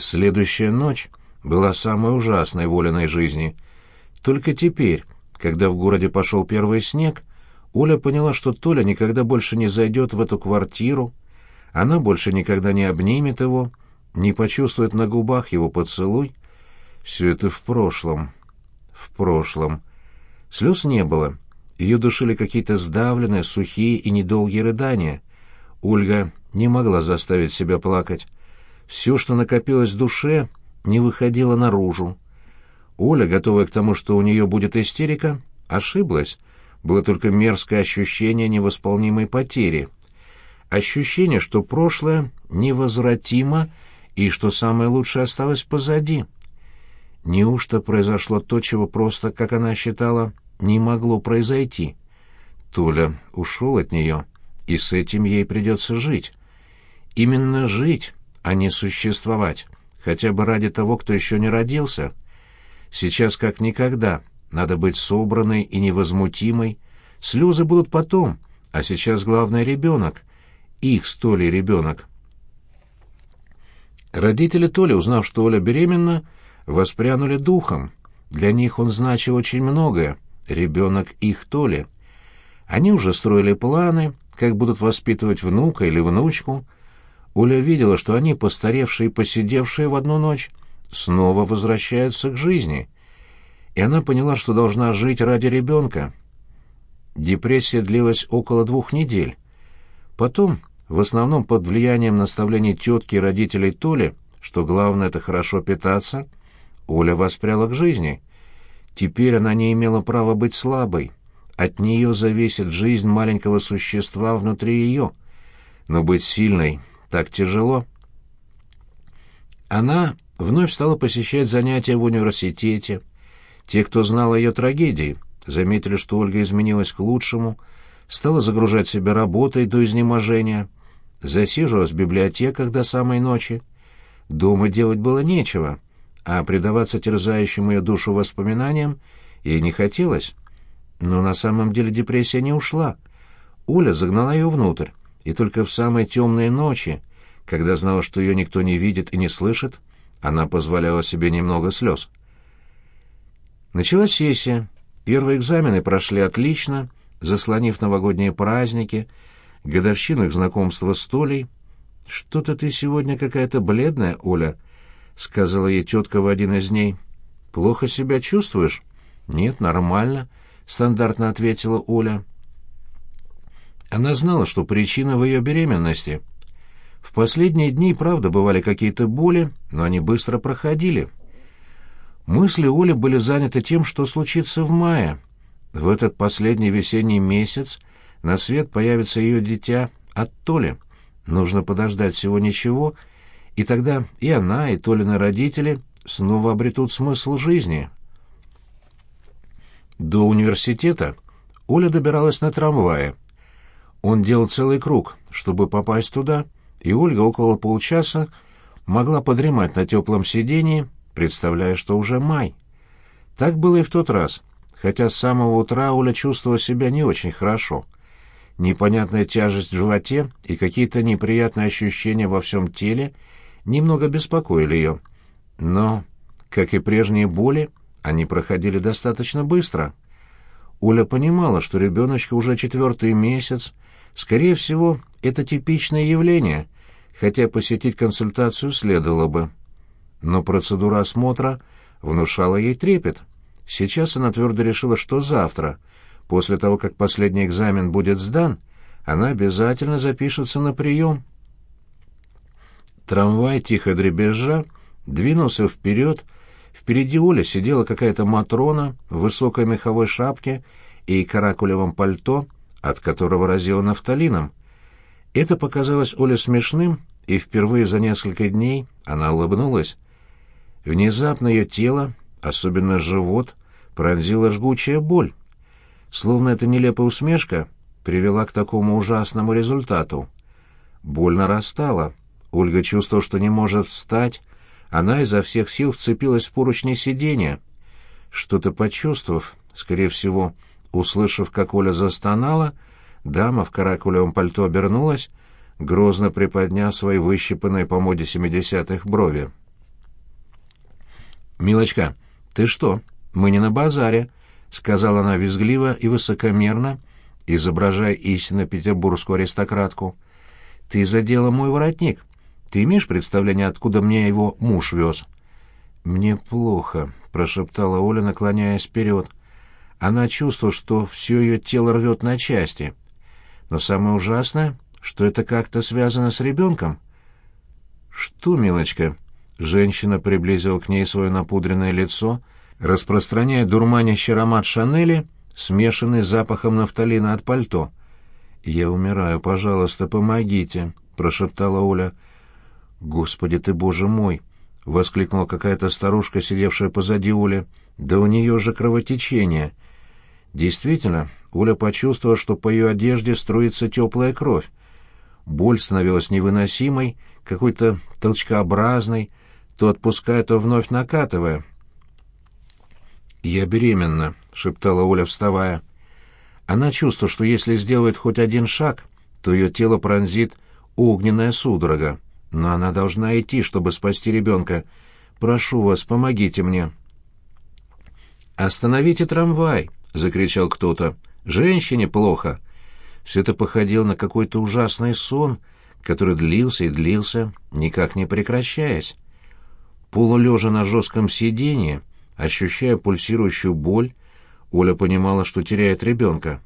Следующая ночь была самой ужасной в Олиной жизни. Только теперь, когда в городе пошел первый снег, Оля поняла, что Толя никогда больше не зайдет в эту квартиру, она больше никогда не обнимет его, не почувствует на губах его поцелуй. Все это в прошлом. В прошлом. Слез не было. Ее душили какие-то сдавленные, сухие и недолгие рыдания. Ольга не могла заставить себя плакать. Все, что накопилось в душе, не выходило наружу. Оля, готовая к тому, что у нее будет истерика, ошиблась. Было только мерзкое ощущение невосполнимой потери. Ощущение, что прошлое невозвратимо и что самое лучшее осталось позади. Неужто произошло то, чего просто, как она считала, не могло произойти? Толя ушел от нее, и с этим ей придется жить. Именно жить, а не существовать, хотя бы ради того, кто еще не родился. Сейчас как никогда надо быть собранной и невозмутимой. Слезы будут потом, а сейчас главное ребенок. Их с ребенок. Родители Толи, узнав, что Оля беременна, воспрянули духом. Для них он значил очень многое. Ребенок их Толи. Они уже строили планы, как будут воспитывать внука или внучку. Оля видела, что они, постаревшие и посидевшие в одну ночь, снова возвращаются к жизни. И она поняла, что должна жить ради ребенка. Депрессия длилась около двух недель. Потом в основном под влиянием наставлений тетки и родителей Толи, что главное — это хорошо питаться, Оля воспряла к жизни. Теперь она не имела права быть слабой. От нее зависит жизнь маленького существа внутри ее. Но быть сильной так тяжело. Она вновь стала посещать занятия в университете. Те, кто знал ее трагедии, заметили, что Ольга изменилась к лучшему, стала загружать себя работой до изнеможения — засиживалась в библиотеках до самой ночи. Дома делать было нечего, а предаваться терзающим ее душу воспоминаниям ей не хотелось. Но на самом деле депрессия не ушла. Уля загнала ее внутрь, и только в самые темные ночи, когда знала, что ее никто не видит и не слышит, она позволяла себе немного слез. Началась сессия. Первые экзамены прошли отлично, заслонив новогодние праздники — годовщину их знакомства с Толей. «Что-то ты сегодня какая-то бледная, Оля», — сказала ей тетка в один из дней. «Плохо себя чувствуешь?» «Нет, нормально», — стандартно ответила Оля. Она знала, что причина в ее беременности. В последние дни, правда, бывали какие-то боли, но они быстро проходили. Мысли Оли были заняты тем, что случится в мае. В этот последний весенний месяц на свет появится ее дитя от Толи. Нужно подождать всего ничего, и тогда и она, и Толины родители снова обретут смысл жизни. До университета Оля добиралась на трамвае. Он делал целый круг, чтобы попасть туда, и Ольга около полчаса могла подремать на теплом сидении, представляя, что уже май. Так было и в тот раз, хотя с самого утра Оля чувствовала себя не очень хорошо — непонятная тяжесть в животе и какие-то неприятные ощущения во всем теле немного беспокоили ее. Но, как и прежние боли, они проходили достаточно быстро. Уля понимала, что ребеночка уже четвертый месяц, скорее всего, это типичное явление, хотя посетить консультацию следовало бы. Но процедура осмотра внушала ей трепет. Сейчас она твердо решила, что завтра — После того, как последний экзамен будет сдан, она обязательно запишется на прием. Трамвай, тихо дребезжа, двинулся вперед. Впереди Оля сидела какая-то Матрона в высокой меховой шапке и каракулевом пальто, от которого разило нафталином. Это показалось Оле смешным, и впервые за несколько дней она улыбнулась. Внезапно ее тело, особенно живот, пронзила жгучая боль словно эта нелепая усмешка привела к такому ужасному результату. Боль нарастала. Ольга чувствовала, что не может встать. Она изо всех сил вцепилась в поручни сиденья. Что-то почувствовав, скорее всего, услышав, как Оля застонала, дама в каракулевом пальто обернулась, грозно приподняв свои выщипанные по моде семидесятых брови. «Милочка, ты что? Мы не на базаре», — сказала она визгливо и высокомерно, изображая истинно петербургскую аристократку. «Ты задела мой воротник. Ты имеешь представление, откуда мне его муж вез?» «Мне плохо», — прошептала Оля, наклоняясь вперед. Она чувствовала, что все ее тело рвет на части. Но самое ужасное, что это как-то связано с ребенком. «Что, милочка?» Женщина приблизила к ней свое напудренное лицо, распространяя дурманящий аромат Шанели, смешанный с запахом нафталина от пальто. «Я умираю, пожалуйста, помогите», — прошептала Оля. «Господи ты, боже мой!» — воскликнула какая-то старушка, сидевшая позади Оли. «Да у нее же кровотечение!» Действительно, Оля почувствовала, что по ее одежде струится теплая кровь. Боль становилась невыносимой, какой-то толчкообразной, то отпуская, то вновь накатывая. «Я беременна», — шептала Оля, вставая. Она чувствовала, что если сделает хоть один шаг, то ее тело пронзит огненная судорога. Но она должна идти, чтобы спасти ребенка. Прошу вас, помогите мне. «Остановите трамвай!» — закричал кто-то. «Женщине плохо!» Все это походило на какой-то ужасный сон, который длился и длился, никак не прекращаясь. Полулежа на жестком сиденье, ощущая пульсирующую боль, Оля понимала, что теряет ребенка.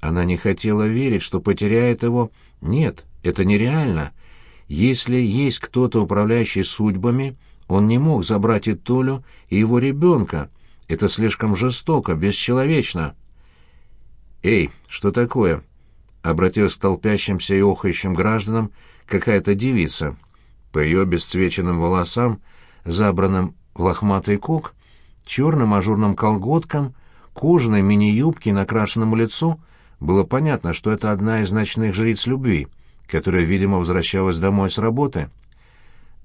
Она не хотела верить, что потеряет его. Нет, это нереально. Если есть кто-то, управляющий судьбами, он не мог забрать и Толю, и его ребенка. Это слишком жестоко, бесчеловечно. «Эй, что такое?» — обратилась к толпящимся и охающим гражданам какая-то девица. По ее обесцвеченным волосам, забранным в лохматый кук, черным ажурным колготкам, кожаной мини-юбке и накрашенному лицу было понятно, что это одна из ночных жриц любви — которая, видимо, возвращалась домой с работы.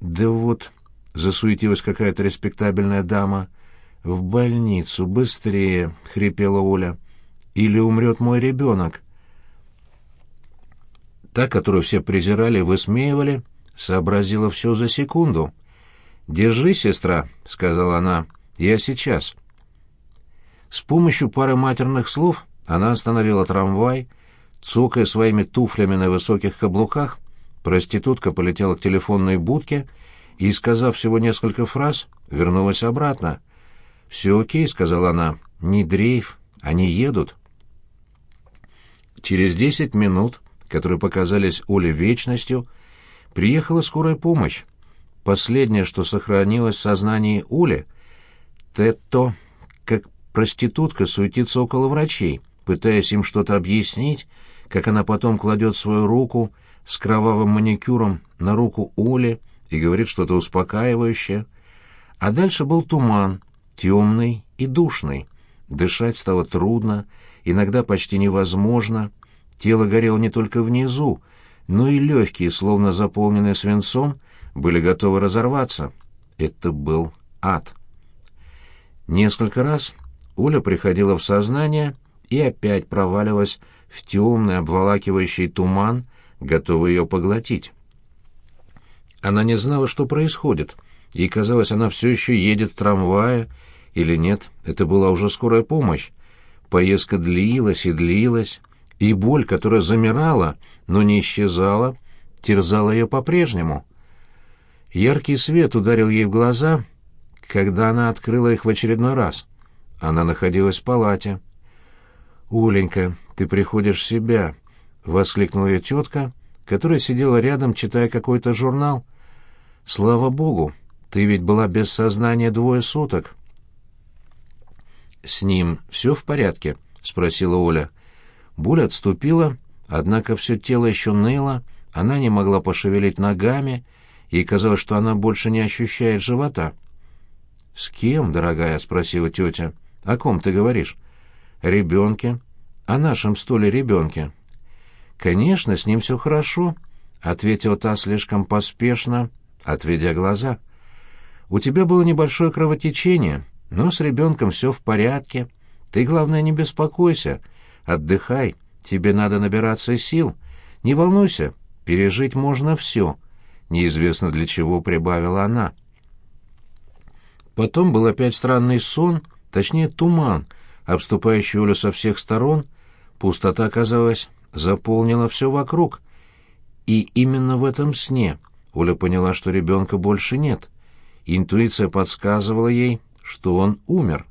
«Да вот», — засуетилась какая-то респектабельная дама, — «в больницу, быстрее», — хрипела Оля, — «или умрет мой ребенок». Та, которую все презирали и высмеивали, сообразила все за секунду. «Держи, сестра», — сказала она, — «я сейчас». С помощью пары матерных слов она остановила трамвай, — Цокая своими туфлями на высоких каблуках, проститутка полетела к телефонной будке и, сказав всего несколько фраз, вернулась обратно. «Все окей», — сказала она, — «не дрейф, они едут». Через десять минут, которые показались Оле вечностью, приехала скорая помощь. Последнее, что сохранилось в сознании Оли, это то, как проститутка суетится около врачей, пытаясь им что-то объяснить, как она потом кладет свою руку с кровавым маникюром на руку Оли и говорит что-то успокаивающее. А дальше был туман, темный и душный. Дышать стало трудно, иногда почти невозможно. Тело горело не только внизу, но и легкие, словно заполненные свинцом, были готовы разорваться. Это был ад. Несколько раз Оля приходила в сознание и опять проваливалась в темный обволакивающий туман, готовый ее поглотить. Она не знала, что происходит. Ей казалось, она все еще едет в трамвае, или нет, это была уже скорая помощь. Поездка длилась и длилась, и боль, которая замирала, но не исчезала, терзала ее по-прежнему. Яркий свет ударил ей в глаза, когда она открыла их в очередной раз. Она находилась в палате. «Уленька, ты приходишь в себя!» — воскликнула ее тетка, которая сидела рядом, читая какой-то журнал. «Слава богу, ты ведь была без сознания двое суток». «С ним все в порядке?» — спросила Оля. Боль отступила, однако все тело еще ныло, она не могла пошевелить ногами, ей казалось, что она больше не ощущает живота. «С кем, дорогая?» — спросила тетя. «О ком ты говоришь?» ребенке, о нашем столе ребенке. «Конечно, с ним все хорошо», — ответила та слишком поспешно, отведя глаза. «У тебя было небольшое кровотечение, но с ребенком все в порядке. Ты, главное, не беспокойся. Отдыхай, тебе надо набираться сил. Не волнуйся, пережить можно все», — неизвестно для чего прибавила она. Потом был опять странный сон, точнее туман, обступающий Олю со всех сторон. Пустота, казалось, заполнила все вокруг. И именно в этом сне Оля поняла, что ребенка больше нет. Интуиция подсказывала ей, что он умер.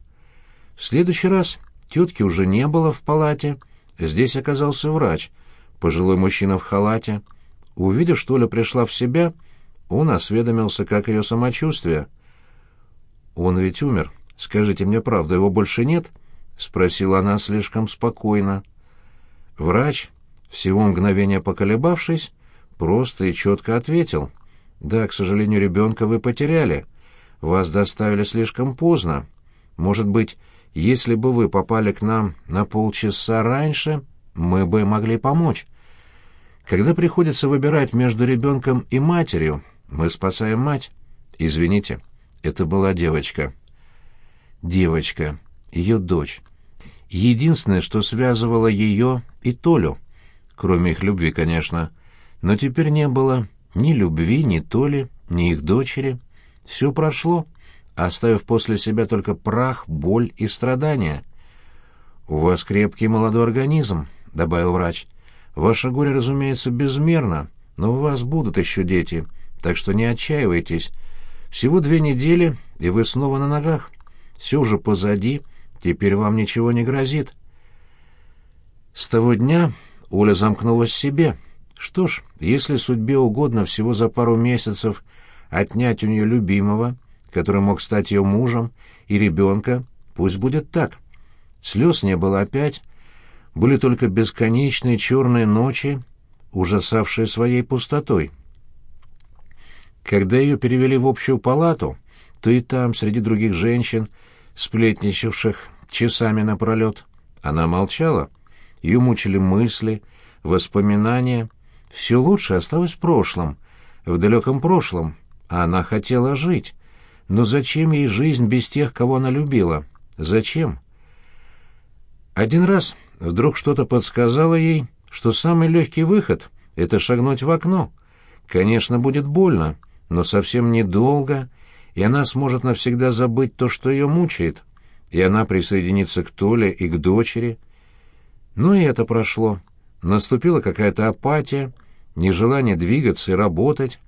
В следующий раз тетки уже не было в палате. Здесь оказался врач, пожилой мужчина в халате. Увидев, что Оля пришла в себя, он осведомился, как ее самочувствие. «Он ведь умер. Скажите мне правду, его больше нет?» — спросила она слишком спокойно. Врач, всего мгновение поколебавшись, просто и четко ответил. «Да, к сожалению, ребенка вы потеряли. Вас доставили слишком поздно. Может быть, если бы вы попали к нам на полчаса раньше, мы бы могли помочь. Когда приходится выбирать между ребенком и матерью, мы спасаем мать. Извините, это была девочка. Девочка, ее дочь. Единственное, что связывало ее и Толю, кроме их любви, конечно, но теперь не было ни любви, ни Толи, ни их дочери. Все прошло, оставив после себя только прах, боль и страдания. «У вас крепкий молодой организм», — добавил врач. «Ваше горе, разумеется, безмерно, но у вас будут еще дети, так что не отчаивайтесь. Всего две недели, и вы снова на ногах. Все уже позади, теперь вам ничего не грозит». С того дня Оля замкнулась в себе. Что ж, если судьбе угодно всего за пару месяцев отнять у нее любимого, который мог стать ее мужем, и ребенка, пусть будет так. Слез не было опять, были только бесконечные черные ночи, ужасавшие своей пустотой. Когда ее перевели в общую палату, то и там, среди других женщин, сплетничавших часами напролет, она молчала. Ее мучили мысли, воспоминания. Все лучше осталось в прошлом, в далеком прошлом, она хотела жить. Но зачем ей жизнь без тех, кого она любила? Зачем? Один раз вдруг что-то подсказало ей, что самый легкий выход — это шагнуть в окно. Конечно, будет больно, но совсем недолго, и она сможет навсегда забыть то, что ее мучает, и она присоединится к Толе и к дочери. Ну и это прошло. Наступила какая-то апатия, нежелание двигаться и работать.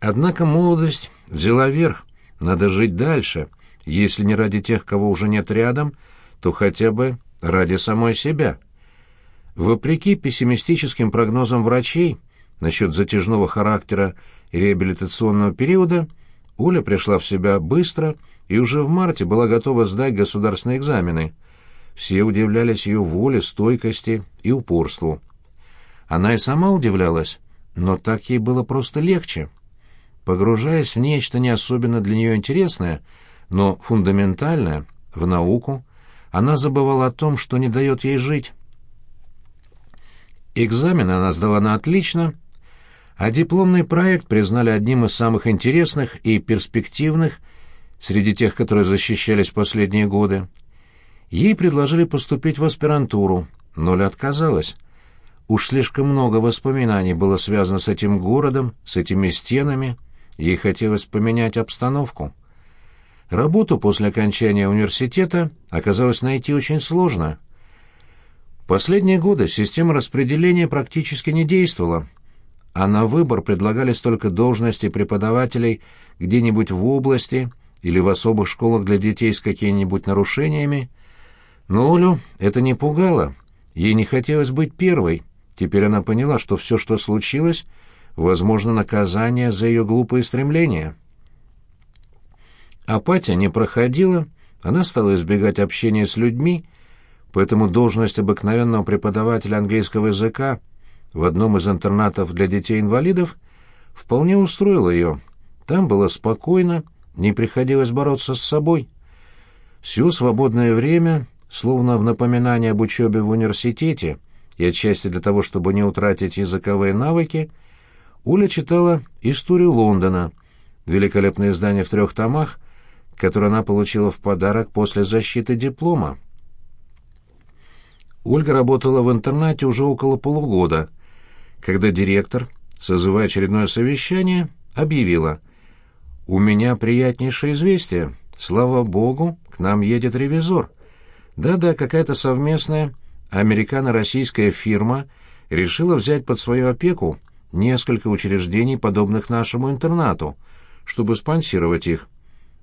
Однако молодость взяла верх. Надо жить дальше. Если не ради тех, кого уже нет рядом, то хотя бы ради самой себя. Вопреки пессимистическим прогнозам врачей насчет затяжного характера и реабилитационного периода, Оля пришла в себя быстро и уже в марте была готова сдать государственные экзамены. Все удивлялись ее воле, стойкости и упорству. Она и сама удивлялась, но так ей было просто легче. Погружаясь в нечто не особенно для нее интересное, но фундаментальное, в науку, она забывала о том, что не дает ей жить. Экзамен она сдала на отлично, а дипломный проект признали одним из самых интересных и перспективных среди тех, которые защищались последние годы. Ей предложили поступить в аспирантуру, но Ля отказалась. Уж слишком много воспоминаний было связано с этим городом, с этими стенами — Ей хотелось поменять обстановку. Работу после окончания университета оказалось найти очень сложно. Последние годы система распределения практически не действовала, а на выбор предлагались только должности преподавателей где-нибудь в области или в особых школах для детей с какими-нибудь нарушениями. Но Олю это не пугало. Ей не хотелось быть первой. Теперь она поняла, что все, что случилось, возможно наказание за ее глупые стремления. Апатия не проходила, она стала избегать общения с людьми, поэтому должность обыкновенного преподавателя английского языка в одном из интернатов для детей-инвалидов вполне устроила ее. Там было спокойно, не приходилось бороться с собой. Все свободное время, словно в напоминание об учебе в университете и отчасти для того, чтобы не утратить языковые навыки, Уля читала «Историю Лондона», великолепное издание в трех томах, которое она получила в подарок после защиты диплома. Ольга работала в интернате уже около полугода, когда директор, созывая очередное совещание, объявила У меня приятнейшее известие. Слава богу, к нам едет ревизор. Да-да, какая-то совместная американо-российская фирма решила взять под свою опеку несколько учреждений, подобных нашему интернату, чтобы спонсировать их.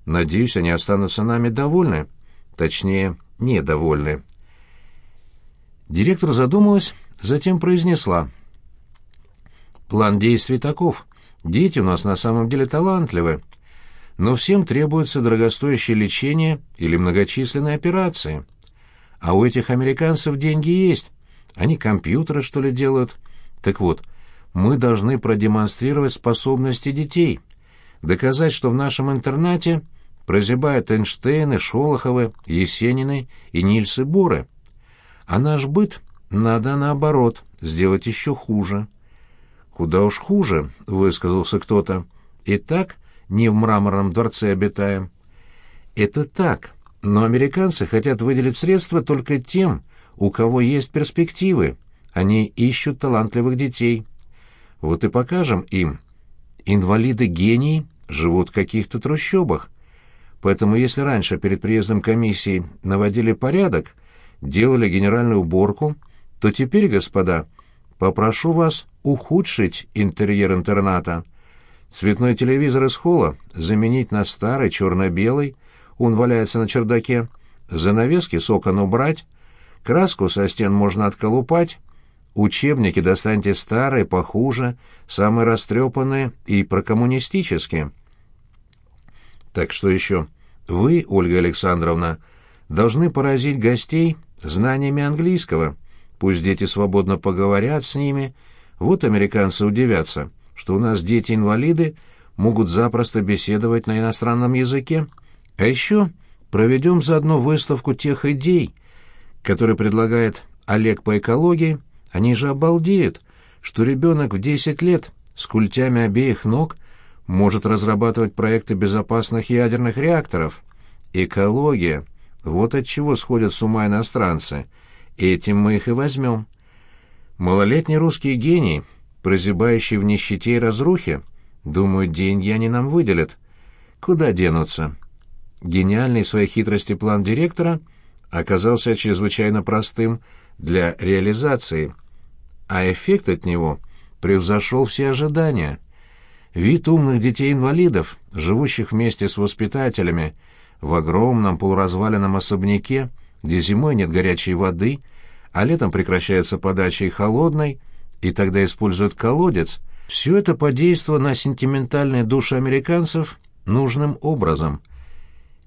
Надеюсь, они останутся нами довольны. Точнее, недовольны. Директор задумалась, затем произнесла. «План действий таков. Дети у нас на самом деле талантливы, но всем требуется дорогостоящее лечение или многочисленные операции. А у этих американцев деньги есть. Они компьютеры, что ли, делают? Так вот, мы должны продемонстрировать способности детей, доказать, что в нашем интернате прозябают Эйнштейны, Шолоховы, Есенины и Нильсы Боры. А наш быт надо, наоборот, сделать еще хуже. «Куда уж хуже», — высказался кто-то. «И так не в мраморном дворце обитаем». «Это так, но американцы хотят выделить средства только тем, у кого есть перспективы. Они ищут талантливых детей. Вот и покажем им. Инвалиды-гении живут в каких-то трущобах. Поэтому если раньше перед приездом комиссии наводили порядок, делали генеральную уборку, то теперь, господа, попрошу вас ухудшить интерьер интерната. Цветной телевизор из холла заменить на старый черно-белый, он валяется на чердаке, занавески с окон убрать, краску со стен можно отколупать, учебники достаньте старые, похуже, самые растрепанные и прокоммунистические. Так что еще? Вы, Ольга Александровна, должны поразить гостей знаниями английского. Пусть дети свободно поговорят с ними. Вот американцы удивятся, что у нас дети-инвалиды могут запросто беседовать на иностранном языке. А еще проведем заодно выставку тех идей, которые предлагает Олег по экологии. Они же обалдеют, что ребенок в 10 лет с культями обеих ног может разрабатывать проекты безопасных ядерных реакторов. Экология. Вот от чего сходят с ума иностранцы. Этим мы их и возьмем. Малолетний русский гений, прозябающий в нищете и разрухе, думаю, деньги они нам выделят. Куда денутся? Гениальный в своей хитрости план директора оказался чрезвычайно простым для реализации, а эффект от него превзошел все ожидания. Вид умных детей-инвалидов, живущих вместе с воспитателями, в огромном полуразваленном особняке, где зимой нет горячей воды, а летом прекращается подача и холодной, и тогда используют колодец, все это подействовало на сентиментальные души американцев нужным образом —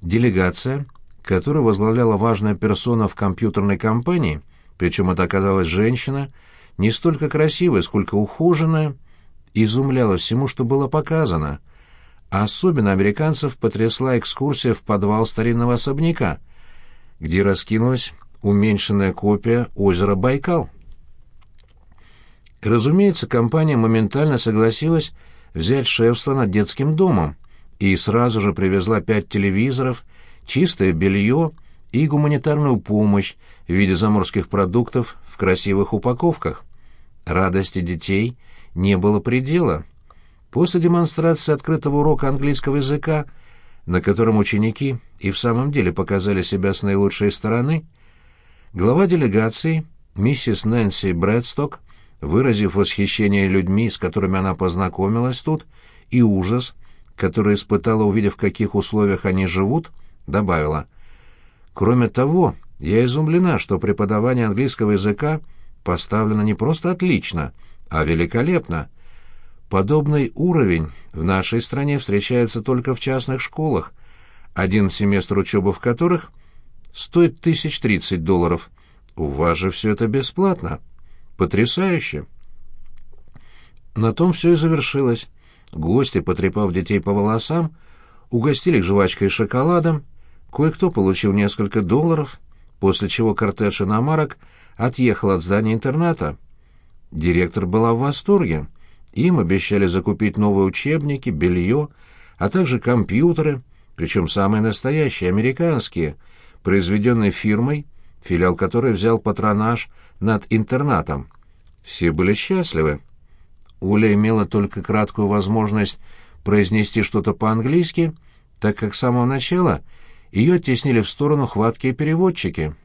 Делегация, которую возглавляла важная персона в компьютерной компании, причем это оказалась женщина, не столько красивая, сколько ухоженная, изумляла всему, что было показано. Особенно американцев потрясла экскурсия в подвал старинного особняка, где раскинулась уменьшенная копия озера Байкал. Разумеется, компания моментально согласилась взять шефство над детским домом, и сразу же привезла пять телевизоров, чистое белье и гуманитарную помощь в виде заморских продуктов в красивых упаковках. Радости детей не было предела. После демонстрации открытого урока английского языка, на котором ученики и в самом деле показали себя с наилучшей стороны, глава делегации, миссис Нэнси Брэдсток, выразив восхищение людьми, с которыми она познакомилась тут, и ужас – которая испытала, увидев, в каких условиях они живут, добавила. «Кроме того, я изумлена, что преподавание английского языка поставлено не просто отлично, а великолепно. Подобный уровень в нашей стране встречается только в частных школах, один семестр учебы в которых стоит тысяч тридцать долларов. У вас же все это бесплатно. Потрясающе!» На том все и завершилось. Гости, потрепав детей по волосам, угостили их жвачкой и шоколадом, кое-кто получил несколько долларов, после чего кортеж иномарок отъехал от здания интерната. Директор была в восторге. Им обещали закупить новые учебники, белье, а также компьютеры, причем самые настоящие, американские, произведенные фирмой, филиал которой взял патронаж над интернатом. Все были счастливы. Оля имела только краткую возможность произнести что-то по-английски, так как с самого начала ее оттеснили в сторону хваткие переводчики —